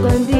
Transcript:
Con